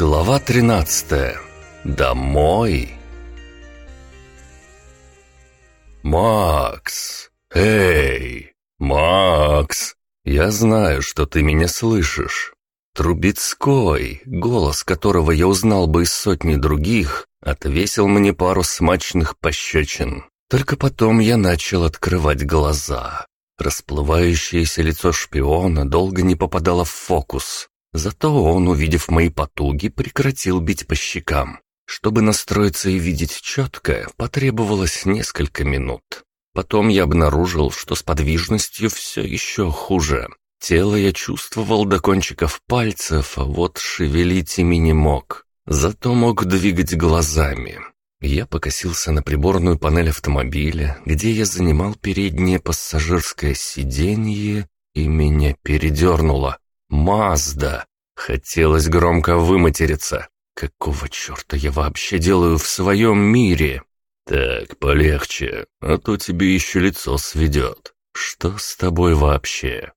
Глава 13. Домой. Макс! Эй! Макс! Я знаю, что ты меня слышишь. Трубецкой, голос которого я узнал бы из сотни других, отвесил мне пару смачных пощечин. Только потом я начал открывать глаза. Расплывающееся лицо шпиона долго не попадало в фокус. Зато он, увидев мои потуги, прекратил бить по щекам. Чтобы настроиться и видеть четко, потребовалось несколько минут. Потом я обнаружил, что с подвижностью все еще хуже. Тело я чувствовал до кончиков пальцев, а вот шевелить ими не мог. Зато мог двигать глазами. Я покосился на приборную панель автомобиля, где я занимал переднее пассажирское сиденье, и меня передернуло. Мазда! Хотелось громко выматериться. Какого черта я вообще делаю в своем мире? Так, полегче, а то тебе еще лицо сведет. Что с тобой вообще?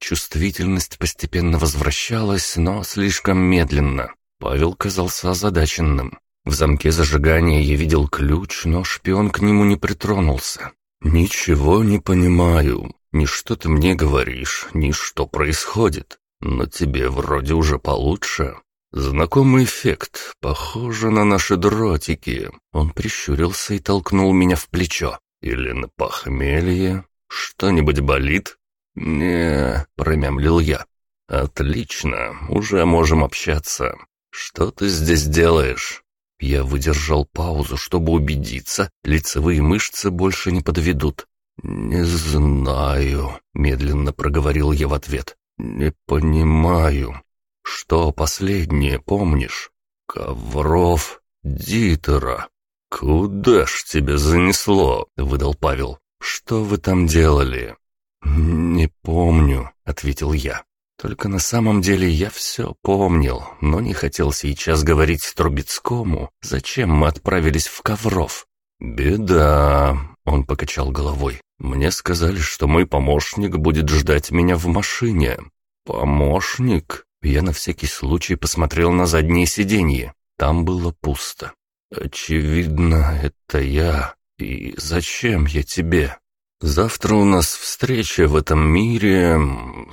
Чувствительность постепенно возвращалась, но слишком медленно. Павел казался озадаченным. В замке зажигания я видел ключ, но шпион к нему не притронулся. «Ничего не понимаю. Ни что ты мне говоришь, ни что происходит. Но тебе вроде уже получше. Знакомый эффект, похоже на наши дротики». Он прищурился и толкнул меня в плечо. «Или на похмелье? Что-нибудь болит?» «Не», — промямлил я. «Отлично, уже можем общаться. Что ты здесь делаешь?» Я выдержал паузу, чтобы убедиться, лицевые мышцы больше не подведут. «Не знаю», — медленно проговорил я в ответ. «Не понимаю. Что последнее помнишь? Ковров, Дитера». «Куда ж тебя занесло?» — выдал Павел. «Что вы там делали?» «Не помню», — ответил я. Только на самом деле я все помнил, но не хотел сейчас говорить Трубецкому, зачем мы отправились в Ковров. «Беда», — он покачал головой. «Мне сказали, что мой помощник будет ждать меня в машине». «Помощник?» Я на всякий случай посмотрел на заднее сиденье. Там было пусто. «Очевидно, это я. И зачем я тебе?» Завтра у нас встреча в этом мире,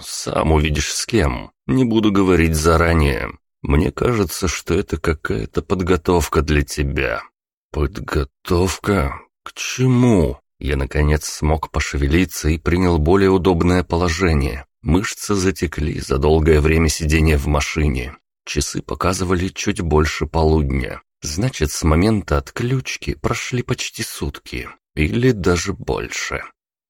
сам увидишь с кем. Не буду говорить заранее. Мне кажется, что это какая-то подготовка для тебя. Подготовка? К чему? Я, наконец, смог пошевелиться и принял более удобное положение. Мышцы затекли за долгое время сидения в машине. Часы показывали чуть больше полудня. Значит, с момента отключки прошли почти сутки. Или даже больше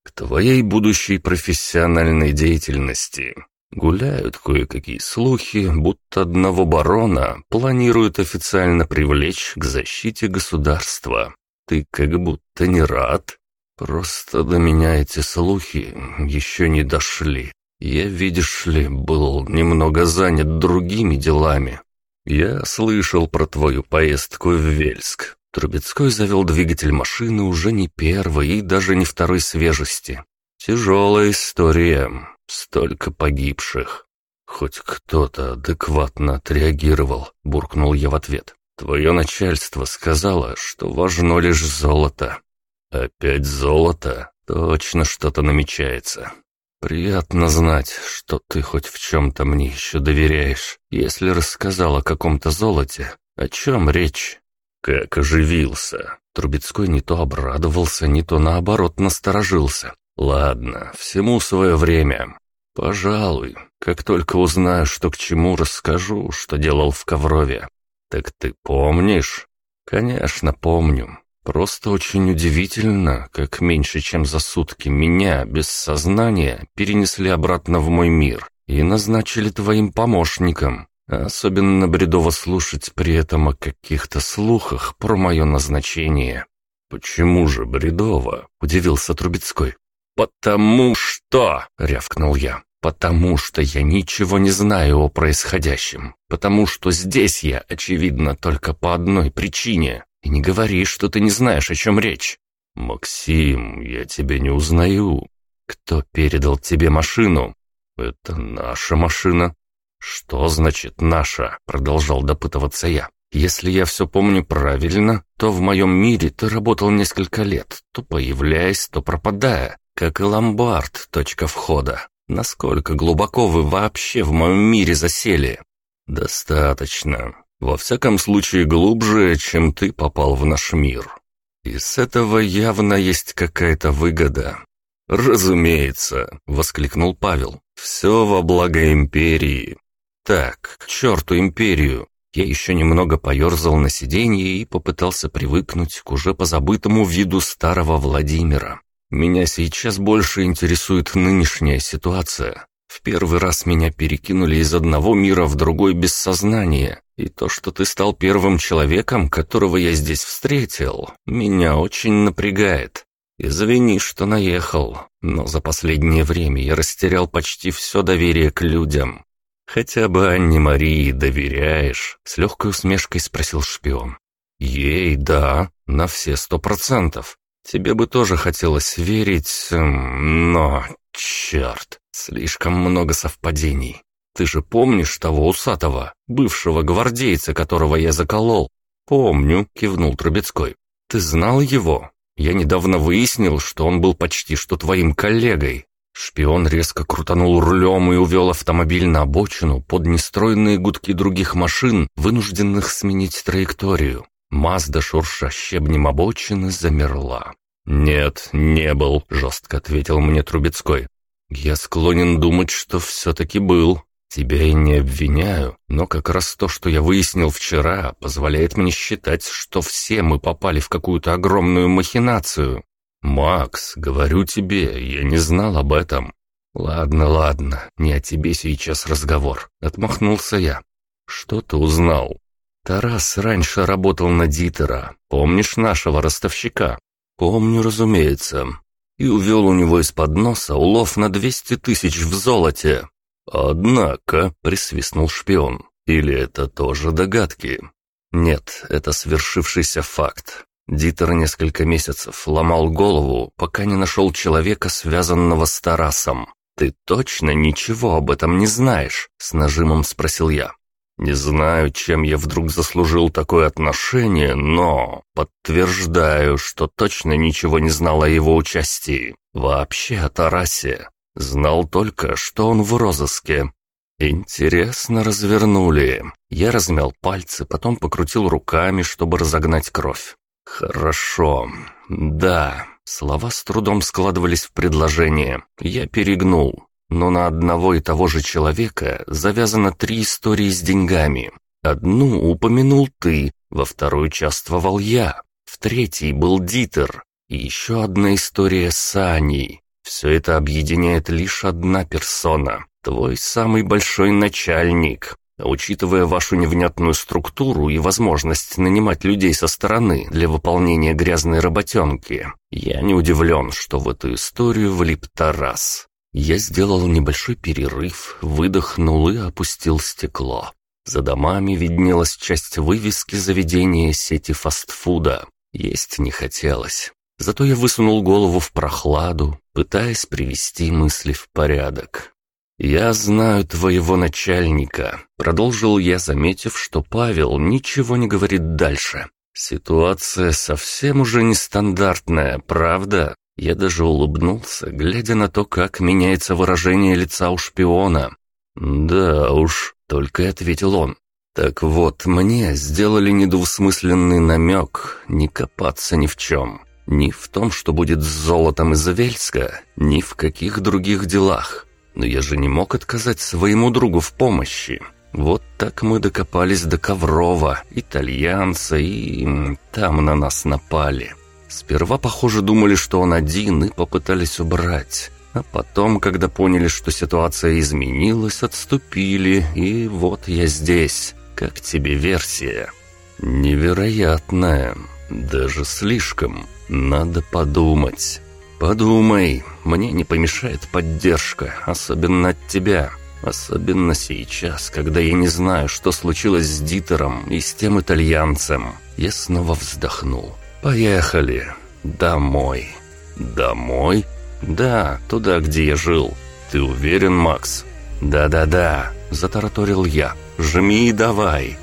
к твоей будущей профессиональной деятельности. Гуляют кое-какие слухи, будто одного барона планируют официально привлечь к защите государства. Ты как будто не рад. Просто до меня эти слухи еще не дошли. Я, видишь ли, был немного занят другими делами. Я слышал про твою поездку в Вельск. Трубецкой завел двигатель машины уже не первой и даже не второй свежести. Тяжелая история, столько погибших. Хоть кто-то адекватно отреагировал, буркнул я в ответ. Твое начальство сказало, что важно лишь золото. Опять золото? Точно что-то намечается. Приятно знать, что ты хоть в чем-то мне еще доверяешь. Если рассказал о каком-то золоте, о чем речь? Как оживился. Трубецкой не то обрадовался, не то наоборот насторожился. Ладно, всему свое время. Пожалуй, как только узнаю, что к чему, расскажу, что делал в Коврове. Так ты помнишь? Конечно, помню. Просто очень удивительно, как меньше чем за сутки меня, без сознания, перенесли обратно в мой мир и назначили твоим помощником. Особенно бредово слушать при этом о каких-то слухах про мое назначение. «Почему же бредово?» — удивился Трубецкой. «Потому что...» — рявкнул я. «Потому что я ничего не знаю о происходящем. Потому что здесь я, очевидно, только по одной причине. И не говори, что ты не знаешь, о чем речь». «Максим, я тебя не узнаю. Кто передал тебе машину?» «Это наша машина». «Что значит «наша»?» — продолжал допытываться я. «Если я все помню правильно, то в моем мире ты работал несколько лет, то появляясь, то пропадая, как и ломбард, точка входа. Насколько глубоко вы вообще в моем мире засели?» «Достаточно. Во всяком случае, глубже, чем ты попал в наш мир. И с этого явно есть какая-то выгода. «Разумеется», — воскликнул Павел. «Все во благо империи». «Так, к черту империю!» Я еще немного поерзал на сиденье и попытался привыкнуть к уже позабытому виду старого Владимира. Меня сейчас больше интересует нынешняя ситуация. В первый раз меня перекинули из одного мира в другой без сознания, и то, что ты стал первым человеком, которого я здесь встретил, меня очень напрягает. Извини, что наехал, но за последнее время я растерял почти все доверие к людям. Хотя бы Анне Марии доверяешь? С легкой усмешкой спросил шпион. Ей, да, на все сто процентов. Тебе бы тоже хотелось верить, но... Черт, слишком много совпадений. Ты же помнишь того усатого, бывшего гвардейца, которого я заколол? Помню, кивнул Трубецкой. Ты знал его? Я недавно выяснил, что он был почти что твоим коллегой. Шпион резко крутанул рулем и увел автомобиль на обочину под нестройные гудки других машин, вынужденных сменить траекторию. Мазда, шурша щебнем обочины, замерла. «Нет, не был», — жестко ответил мне Трубецкой. «Я склонен думать, что все-таки был. Тебя я не обвиняю, но как раз то, что я выяснил вчера, позволяет мне считать, что все мы попали в какую-то огромную махинацию. Макс, говорю тебе, я не знал об этом. Ладно, ладно, не о тебе сейчас разговор. Отмахнулся я. Что ты узнал? Тарас раньше работал на Дитера. Помнишь нашего ростовщика? Помню, разумеется. И увел у него из-под носа улов на двести тысяч в золоте. «Однако», — присвистнул шпион, — «или это тоже догадки?» «Нет, это свершившийся факт. Дитер несколько месяцев ломал голову, пока не нашел человека, связанного с Тарасом. Ты точно ничего об этом не знаешь?» — с нажимом спросил я. «Не знаю, чем я вдруг заслужил такое отношение, но подтверждаю, что точно ничего не знал о его участии. Вообще о Тарасе. Знал только, что он в розыске. Интересно развернули. Я размял пальцы, потом покрутил руками, чтобы разогнать кровь. Хорошо. Да. Слова с трудом складывались в предложение. Я перегнул. Но на одного и того же человека завязано три истории с деньгами. Одну упомянул ты, во второй участвовал я, в третьей был Дитер, и еще одна история с Аней. Все это объединяет лишь одна персона, твой самый большой начальник. Учитывая вашу невнятную структуру и возможность нанимать людей со стороны для выполнения грязной работенки, я не удивлен, что в эту историю влип Тарас. Я сделал небольшой перерыв, выдохнул и опустил стекло. За домами виднелась часть вывески заведения сети фастфуда. Есть не хотелось. Зато я высунул голову в прохладу, пытаясь привести мысли в порядок. «Я знаю твоего начальника», — продолжил я, заметив, что Павел ничего не говорит дальше. «Ситуация совсем уже нестандартная, правда?» Я даже улыбнулся, глядя на то, как меняется выражение лица у шпиона. «Да уж», — только и ответил он. «Так вот, мне сделали недвусмысленный намек не копаться ни в чем. Ни в том, что будет с золотом из Вельска, ни в каких других делах. Но я же не мог отказать своему другу в помощи. Вот так мы докопались до Коврова, итальянца, и там на нас напали. Сперва, похоже, думали, что он один, и попытались убрать. А потом, когда поняли, что ситуация изменилась, отступили, и вот я здесь. Как тебе версия? Невероятная, даже слишком. «Надо подумать». «Подумай, мне не помешает поддержка, особенно от тебя. Особенно сейчас, когда я не знаю, что случилось с Дитером и с тем итальянцем». Я снова вздохнул. «Поехали. Домой». «Домой?» «Да, туда, где я жил. «Ты уверен, Макс?» «Да-да-да», — затараторил я. «Жми и давай».